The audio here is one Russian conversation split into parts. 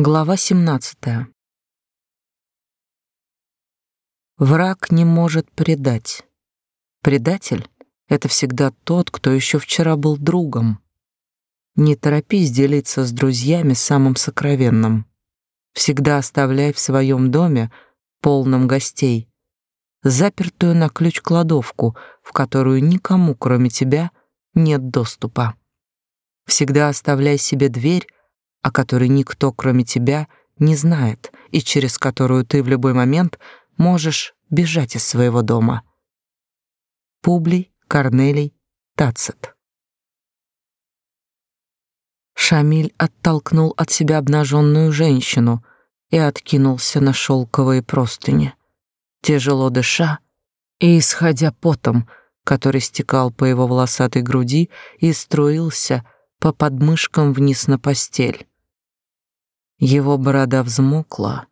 Глава 17. Враг не может предать. Предатель — это всегда тот, кто еще вчера был другом. Не торопись делиться с друзьями самым сокровенным. Всегда оставляй в своем доме, полном гостей, запертую на ключ кладовку, в которую никому, кроме тебя, нет доступа. Всегда оставляй себе дверь, о которой никто, кроме тебя, не знает и через которую ты в любой момент можешь бежать из своего дома. Публий Корнелий Тацет Шамиль оттолкнул от себя обнаженную женщину и откинулся на шелковые простыни. Тяжело дыша и исходя потом, который стекал по его волосатой груди и струился по подмышкам вниз на постель. Его борода взмокла,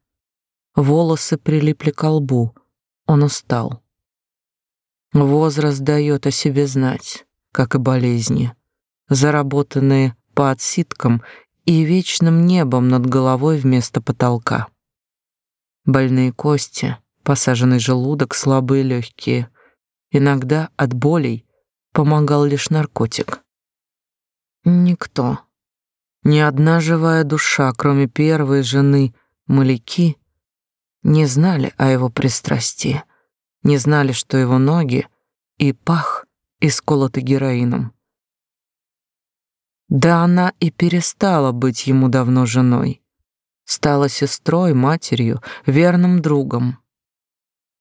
волосы прилипли к лбу, он устал. Возраст дает о себе знать, как и болезни, заработанные по отсидкам и вечным небом над головой вместо потолка. Больные кости, посаженный желудок, слабые легкие. Иногда от болей помогал лишь наркотик. Никто ни одна живая душа, кроме первой жены Маляки, не знали о его пристрастии, не знали, что его ноги и пах исколоты героином. Да она и перестала быть ему давно женой, стала сестрой, матерью, верным другом.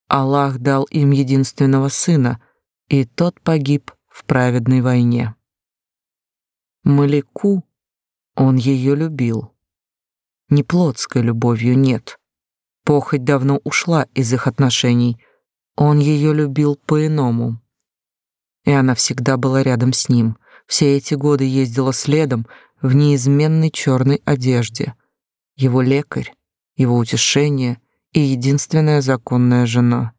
Аллах дал им единственного сына, и тот погиб в праведной войне. Маляку он ее любил. Не плотской любовью, нет. Похоть давно ушла из их отношений. Он ее любил по-иному. И она всегда была рядом с ним. Все эти годы ездила следом в неизменной черной одежде. Его лекарь, его утешение и единственная законная жена.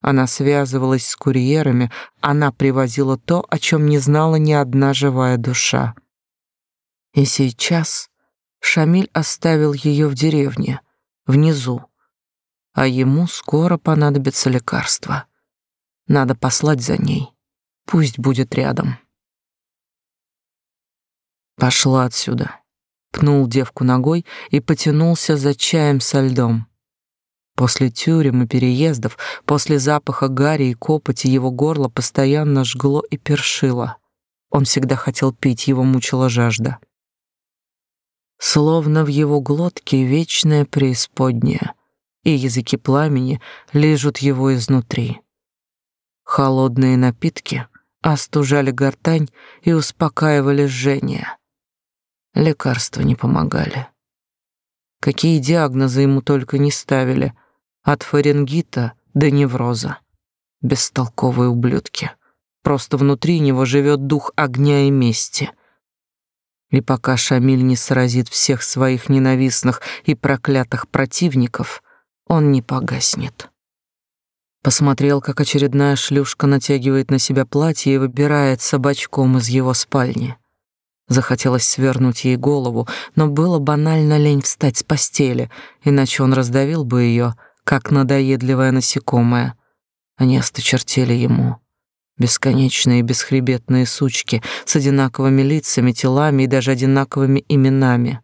Она связывалась с курьерами, она привозила то, о чем не знала ни одна живая душа. И сейчас Шамиль оставил ее в деревне, внизу, а ему скоро понадобится лекарство. Надо послать за ней. Пусть будет рядом. Пошла отсюда. Пнул девку ногой и потянулся за чаем со льдом. После тюрем и переездов, после запаха гари и копоти его горло постоянно жгло и першило. Он всегда хотел пить, его мучила жажда словно в его глотке вечная преисподняя, и языки пламени лижут его изнутри. Холодные напитки остужали гортань и успокаивали жжение. Лекарства не помогали. Какие диагнозы ему только не ставили, от фарингита до невроза. Бестолковые ублюдки. Просто внутри него живет дух огня и мести — и пока Шамиль не сразит всех своих ненавистных и проклятых противников, он не погаснет. Посмотрел, как очередная шлюшка натягивает на себя платье и выбирается бочком из его спальни. Захотелось свернуть ей голову, но было банально лень встать с постели, иначе он раздавил бы ее, как надоедливое насекомое. Они осточертели ему. Бесконечные бесхребетные сучки с одинаковыми лицами, телами и даже одинаковыми именами.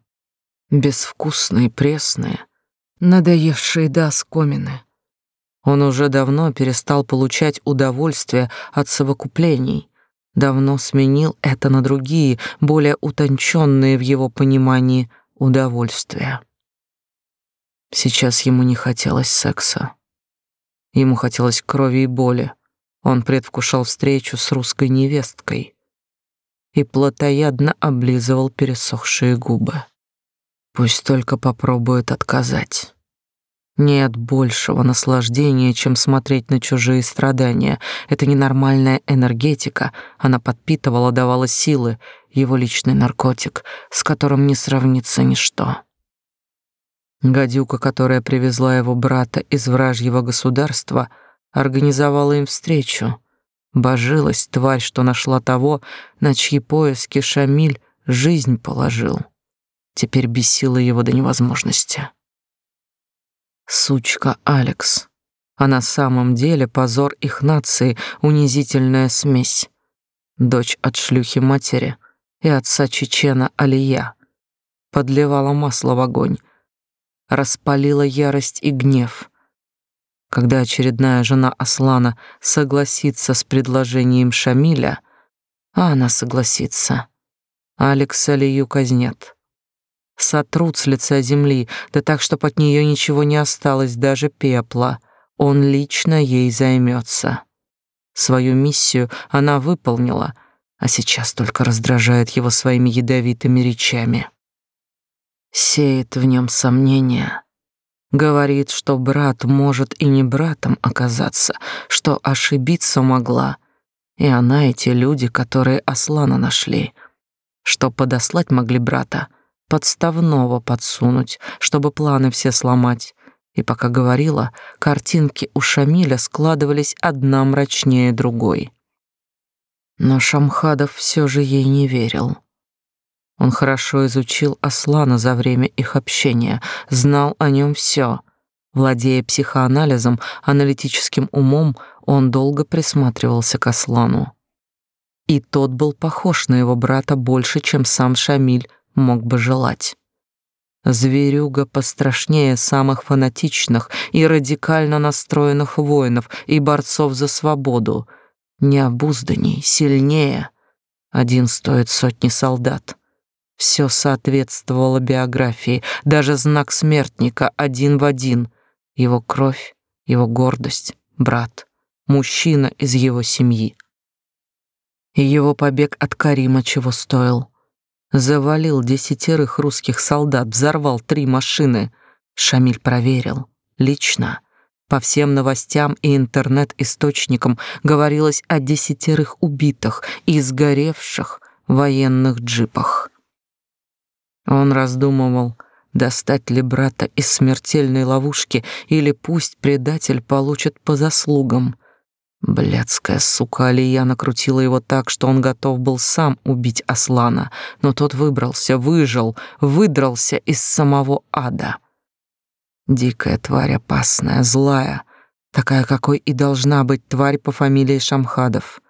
Безвкусные, пресные, надоевшие до оскомины. Он уже давно перестал получать удовольствие от совокуплений, давно сменил это на другие, более утонченные в его понимании удовольствия. Сейчас ему не хотелось секса. Ему хотелось крови и боли, он предвкушал встречу с русской невесткой и плотоядно облизывал пересохшие губы. Пусть только попробует отказать. Нет большего наслаждения, чем смотреть на чужие страдания. Это ненормальная энергетика. Она подпитывала, давала силы. Его личный наркотик, с которым не сравнится ничто. Гадюка, которая привезла его брата из вражьего государства — организовала им встречу. Божилась тварь, что нашла того, на чьи поиски Шамиль жизнь положил. теперь бесила его до невозможности. Сучка Алекс. А на самом деле позор их нации, унизительная смесь. Дочь от шлюхи матери и отца чечена Алия. Подливала масло в огонь, распалила ярость и гнев. Когда очередная жена Аслана согласится с предложением Шамиля, а она согласится, Алекс Алию казнят. Сотрут с лица земли, да так, чтоб от нее ничего не осталось, даже пепла. Он лично ей займется. Свою миссию она выполнила, а сейчас только раздражает его своими ядовитыми речами сеет в нем сомнения. Говорит, что брат может и не братом оказаться, что ошибиться могла. И она, эти люди, которые Аслана нашли, что подослать могли брата, подставного подсунуть, чтобы планы все сломать. И пока говорила, картинки у Шамиля складывались одна мрачнее другой. Но Шамхадов все же ей не верил. Он хорошо изучил Аслана за время их общения, знал о нем все. Владея психоанализом, аналитическим умом, он долго присматривался к Аслану. И тот был похож на его брата больше, чем сам Шамиль мог бы желать. Зверюга пострашнее самых фанатичных и радикально настроенных воинов и борцов за свободу. Необузданней, сильнее. Один стоит сотни солдат. Все соответствовало биографии, даже знак смертника один в один. Его кровь, его гордость, брат, мужчина из его семьи. И его побег от Карима чего стоил. Завалил десятерых русских солдат, взорвал три машины. Шамиль проверил. Лично. По всем новостям и интернет-источникам говорилось о десятерых убитых и сгоревших военных джипах. Он раздумывал, достать ли брата из смертельной ловушки или пусть предатель получит по заслугам. Блядская сука Алия накрутила его так, что он готов был сам убить Аслана, но тот выбрался, выжил, выдрался из самого ада. Дикая тварь опасная, злая, такая, какой и должна быть тварь по фамилии Шамхадов.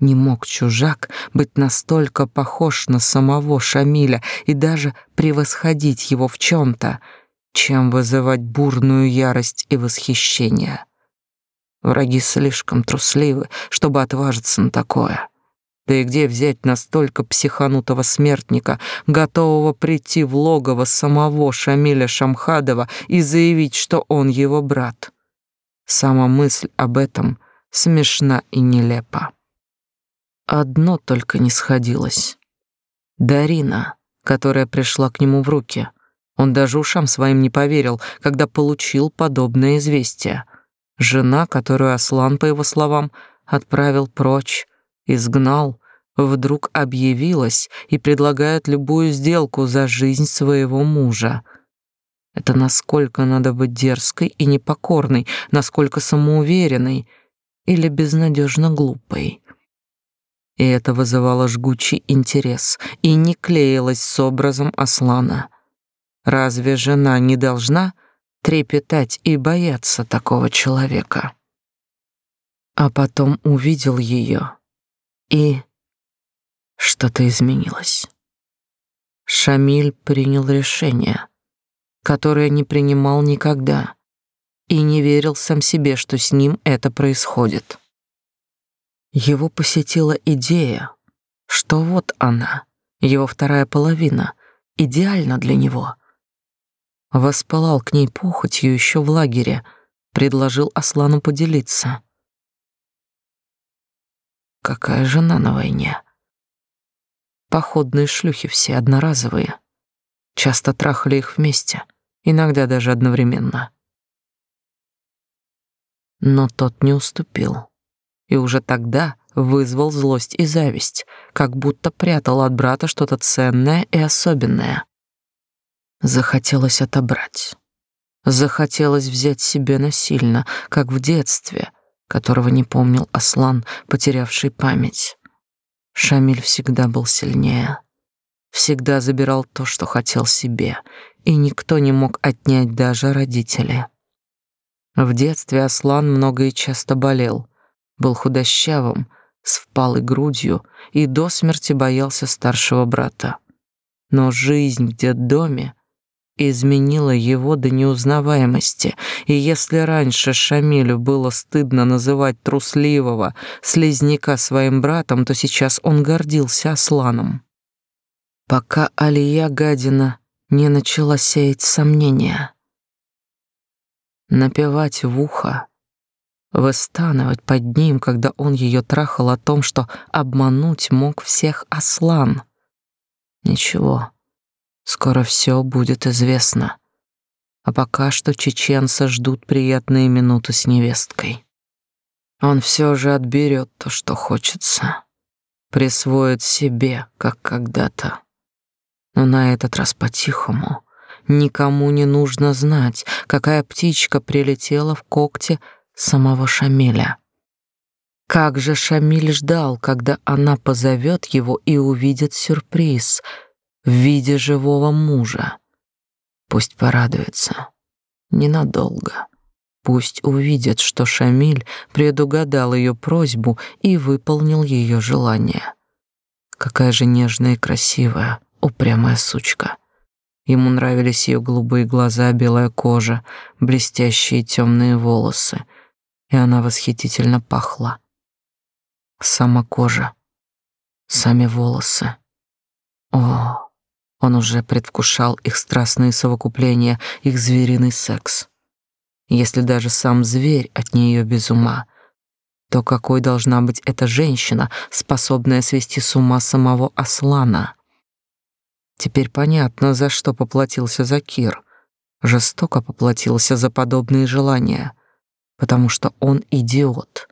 Не мог чужак быть настолько похож на самого Шамиля и даже превосходить его в чем-то, чем вызывать бурную ярость и восхищение. Враги слишком трусливы, чтобы отважиться на такое. Да и где взять настолько психанутого смертника, готового прийти в логово самого Шамиля Шамхадова и заявить, что он его брат? Сама мысль об этом смешна и нелепа. Одно только не сходилось. Дарина, которая пришла к нему в руки. Он даже ушам своим не поверил, когда получил подобное известие. Жена, которую Аслан, по его словам, отправил прочь, изгнал, вдруг объявилась и предлагает любую сделку за жизнь своего мужа. Это насколько надо быть дерзкой и непокорной, насколько самоуверенной или безнадежно глупой и это вызывало жгучий интерес и не клеилось с образом Аслана. Разве жена не должна трепетать и бояться такого человека? А потом увидел ее, и что-то изменилось. Шамиль принял решение, которое не принимал никогда, и не верил сам себе, что с ним это происходит. Его посетила идея, что вот она, его вторая половина, идеальна для него. Воспылал к ней похотью еще в лагере, предложил Аслану поделиться. Какая жена на войне? Походные шлюхи все одноразовые. Часто трахали их вместе, иногда даже одновременно. Но тот не уступил и уже тогда вызвал злость и зависть, как будто прятал от брата что-то ценное и особенное. Захотелось отобрать. Захотелось взять себе насильно, как в детстве, которого не помнил Аслан, потерявший память. Шамиль всегда был сильнее. всегда забирал то, что хотел себе, и никто не мог отнять даже родители. В детстве Аслан много и часто болел, был худощавым, с впалой грудью и до смерти боялся старшего брата. Но жизнь в детдоме изменила его до неузнаваемости, и если раньше Шамилю было стыдно называть трусливого слизняка своим братом, то сейчас он гордился Асланом. Пока Алия Гадина не начала сеять сомнения. Напевать в ухо, выстанывать под ним, когда он ее трахал о том, что обмануть мог всех Аслан. Ничего, Скоро все будет известно. А пока что чеченца ждут приятные минуты с невесткой. Он все же отберет то, что хочется, присвоит себе, как когда-то. Но на этот раз по-тихому. Никому не нужно знать, какая птичка прилетела в когте самого Шамиля. Как же Шамиль ждал, когда она позовет его и увидит сюрприз — в виде живого мужа. Пусть порадуется. Ненадолго. Пусть увидит, что Шамиль предугадал ее просьбу и выполнил ее желание. Какая же нежная и красивая, упрямая сучка. Ему нравились ее голубые глаза, белая кожа, блестящие темные волосы, и она восхитительно пахла. Сама кожа, сами волосы. О, он уже предвкушал их страстные совокупления, их звериный секс. Если даже сам зверь от нее без ума, то какой должна быть эта женщина, способная свести с ума самого Аслана? Теперь понятно, за что поплатился Закир. Жестоко поплатился за подобные желания, потому что он идиот.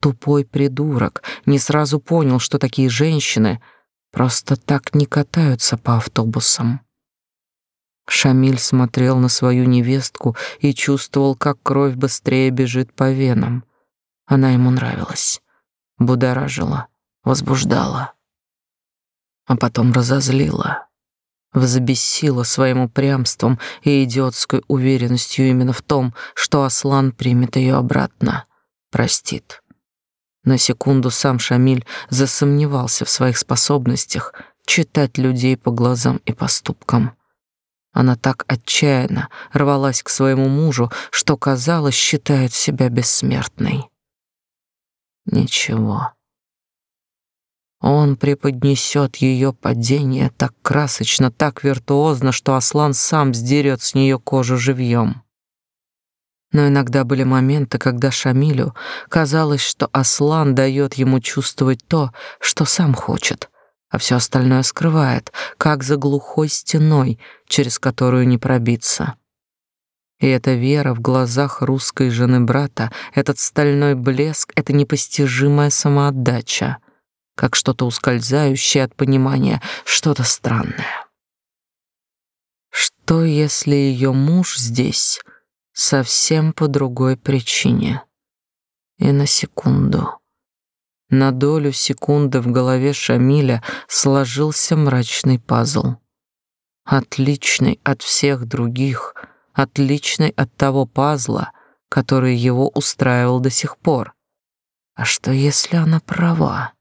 Тупой придурок, не сразу понял, что такие женщины — просто так не катаются по автобусам. Шамиль смотрел на свою невестку и чувствовал, как кровь быстрее бежит по венам. Она ему нравилась, будоражила, возбуждала, а потом разозлила, взбесила своим упрямством и идиотской уверенностью именно в том, что Аслан примет ее обратно, простит. На секунду сам Шамиль засомневался в своих способностях читать людей по глазам и поступкам. Она так отчаянно рвалась к своему мужу, что, казалось, считает себя бессмертной. Ничего. Он преподнесет ее падение так красочно, так виртуозно, что Аслан сам сдерет с нее кожу живьем. Но иногда были моменты, когда Шамилю казалось, что Аслан дает ему чувствовать то, что сам хочет, а все остальное скрывает, как за глухой стеной, через которую не пробиться. И эта вера в глазах русской жены брата, этот стальной блеск, эта непостижимая самоотдача, как что-то ускользающее от понимания, что-то странное. Что, если ее муж здесь совсем по другой причине. И на секунду, на долю секунды в голове Шамиля сложился мрачный пазл. Отличный от всех других, отличный от того пазла, который его устраивал до сих пор. А что, если она права?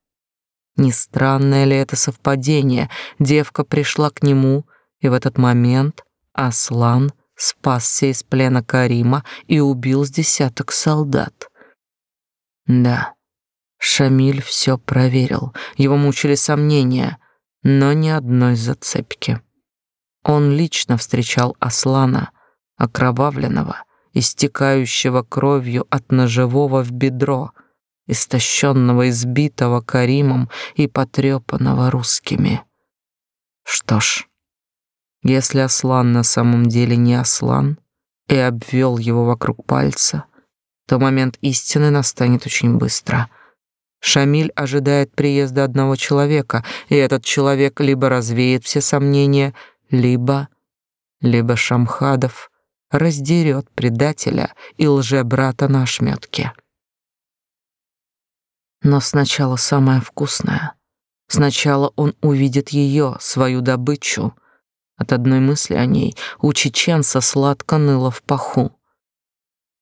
Не странное ли это совпадение? Девка пришла к нему, и в этот момент Аслан спасся из плена Карима и убил с десяток солдат. Да, Шамиль все проверил, его мучили сомнения, но ни одной зацепки. Он лично встречал Аслана, окровавленного, истекающего кровью от ножевого в бедро, истощенного, избитого Каримом и потрепанного русскими. Что ж, если Аслан на самом деле не Аслан и обвел его вокруг пальца, то момент истины настанет очень быстро. Шамиль ожидает приезда одного человека, и этот человек либо развеет все сомнения, либо... либо Шамхадов раздерет предателя и лжебрата на ошметке. Но сначала самое вкусное, Сначала он увидит ее, свою добычу. От одной мысли о ней у чеченца сладко ныло в паху.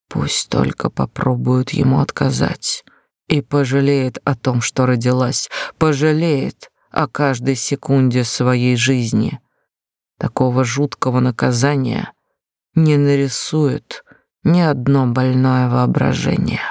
Пусть только попробуют ему отказать. И пожалеет о том, что родилась, пожалеет о каждой секунде своей жизни. Такого жуткого наказания не нарисует ни одно больное воображение.